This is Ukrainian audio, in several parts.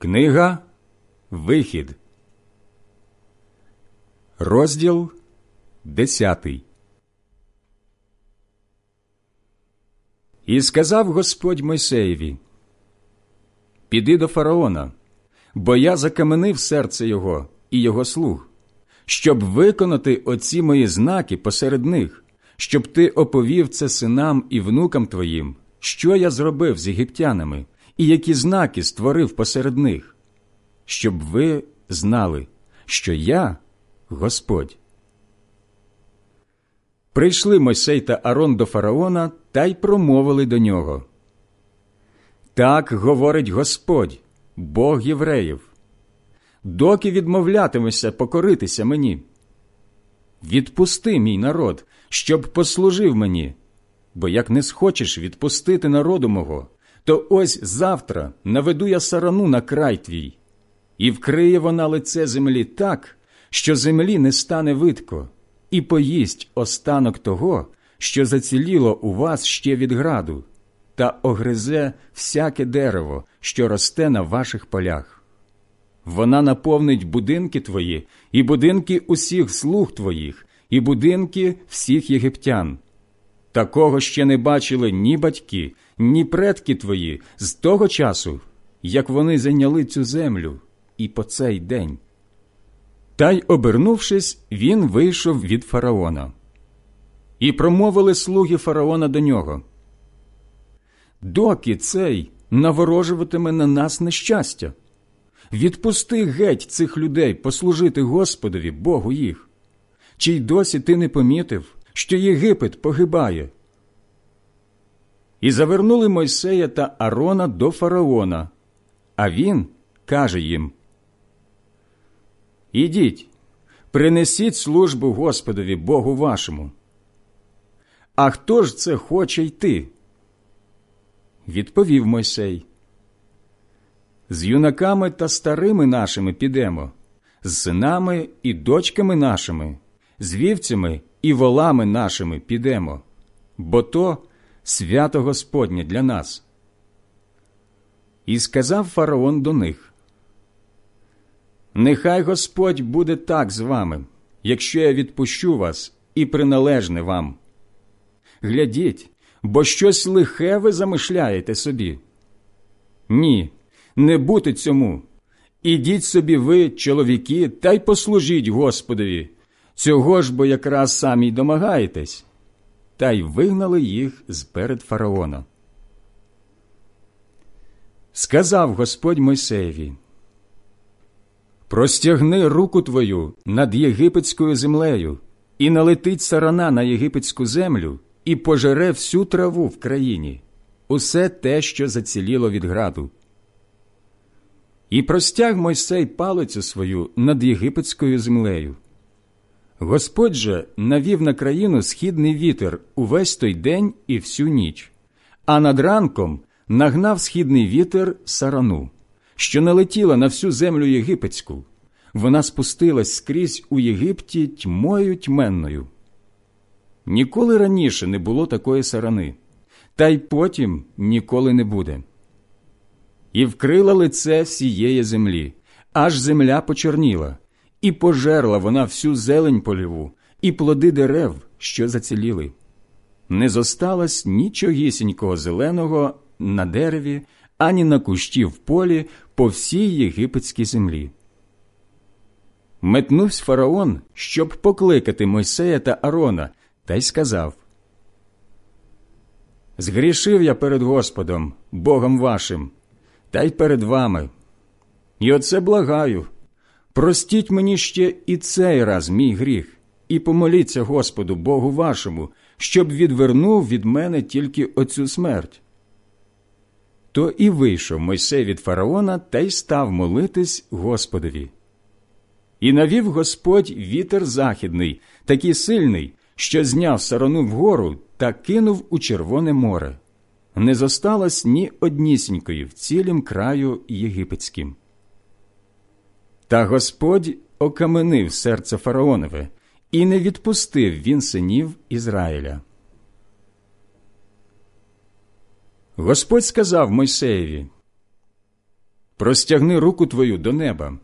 Книга Вихід, розділ десятий. І сказав Господь Мойсеєві: Піди до фараона, бо я закаменив серце його і його слуг, щоб виконати оці мої знаки посеред них, щоб ти оповів це синам і внукам твоїм, що я зробив з єгиптянами і які знаки створив посеред них, щоб ви знали, що я Господь. Прийшли Мойсей та Арон до фараона та й промовили до нього. Так говорить Господь, Бог євреїв. Доки відмовлятимешся покоритися мені. Відпусти мій народ, щоб послужив мені, бо як не схочеш відпустити народу мого, то ось завтра наведу я сарану на край твій, і вкриє вона лице землі так, що землі не стане видко, і поїсть останок того, що заціліло у вас ще від граду, та огризе всяке дерево, що росте на ваших полях. Вона наповнить будинки твої, і будинки усіх слуг твоїх, і будинки всіх єгиптян. Такого ще не бачили ні батьки, ні предки твої з того часу, як вони зайняли цю землю, і по цей день. Та й, обернувшись, він вийшов від фараона. І промовили слуги фараона до нього. Доки цей наворожуватиме на нас нещастя. Відпусти геть цих людей послужити Господові, Богу їх. Чи й досі ти не помітив, що Єгипет погибає? І завернули Мойсея та Арона до фараона, а він каже їм: Ідіть, принесіть службу Господові Богу вашому. А хто ж це хоче йти? Відповів Мойсей. З юнаками та старими нашими підемо, з синами і дочками нашими, з вівцями і волами нашими підемо, бо то свято Господнє для нас. І сказав фараон до них: Нехай Господь буде так з вами, якщо я відпущу вас і приналежне вам. Глядіть, бо щось лихе ви замишляєте собі. Ні, не бути цьому. Ідіть собі ви, чоловіки, та й послужіть Господові. Цього ж бо якраз самі й домагаєтесь. Та й вигнали їх з перед фараона. Сказав Господь Мойсеєві, Простягни руку твою над єгипетською землею, і налетить сарана на єгипетську землю, і пожере всю траву в країні, усе те, що заціліло від граду. І простяг Мойсей палицю свою над єгипетською землею. Господь же навів на країну східний вітер увесь той день і всю ніч, а над ранком нагнав східний вітер сарану, що налетіла на всю землю єгипетську. Вона спустилась скрізь у Єгипті тьмою тьменною. Ніколи раніше не було такої сарани, та й потім ніколи не буде. І вкрила лице всієї землі, аж земля почорніла, і пожерла вона всю зелень поліву, і плоди дерев, що заціліли. Не зосталось нічогісінького зеленого на дереві, ані на кущі в полі по всій єгипетській землі. Метнувся фараон, щоб покликати Мойсея та Арона, та й сказав Згрішив я перед Господом, Богом вашим, та й перед вами. І оце благаю. Простіть мені ще і цей раз мій гріх, і помоліться Господу Богу вашому, щоб відвернув від мене тільки оцю смерть. То і вийшов Мойсей від фараона та й став молитись Господові. І навів Господь вітер західний, такий сильний, що зняв сарану вгору та кинув у Червоне море. Не зосталось ні однісінької в цілім краю єгипетським. Та Господь окаменив серце фараонове, і не відпустив він синів Ізраїля. Господь сказав Мойсеєві простягни руку твою до неба,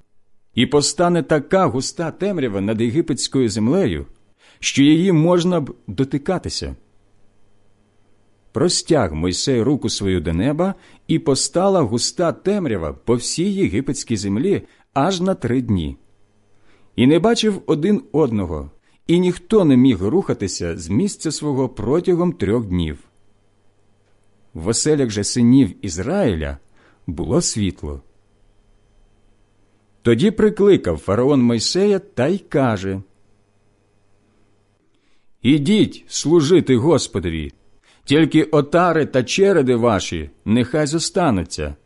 і постане така густа темрява над єгипетською землею, що її можна б дотикатися. Простяг Мойсей руку свою до неба, і постала густа темрява по всій єгипетській землі аж на три дні. І не бачив один одного, і ніхто не міг рухатися з місця свого протягом трьох днів. В оселях же синів Ізраїля було світло. Тоді прикликав фараон Мойсея та й каже Ідіть служити Господові, тільки отари та череди ваші нехай зостануться,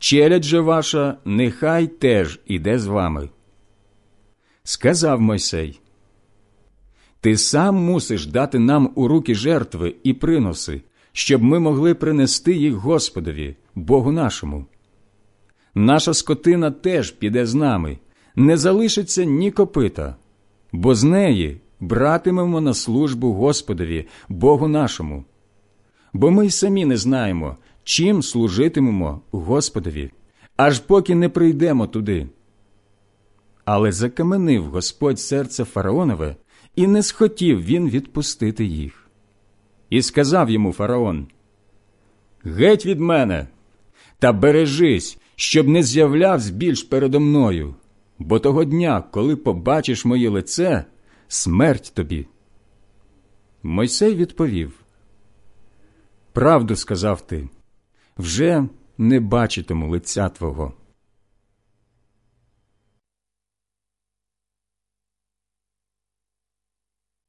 челядь же ваша нехай теж іде з вами. Сказав Мойсей Ти сам мусиш дати нам у руки жертви і приноси, щоб ми могли принести їх Господові, Богу нашому. Наша скотина теж піде з нами, не залишиться ні копита, бо з неї братимемо на службу Господові, Богу нашому. Бо ми й самі не знаємо, чим служитимемо Господові, аж поки не прийдемо туди. Але закаменив Господь серце фараонове, і не схотів він відпустити їх. І сказав йому фараон: Геть від мене, та бережись, щоб не з'являвся більш передо мною, бо того дня, коли побачиш моє лице, смерть тобі. Мойсей відповів: Правду сказав ти, вже не бачитиму лиця твого.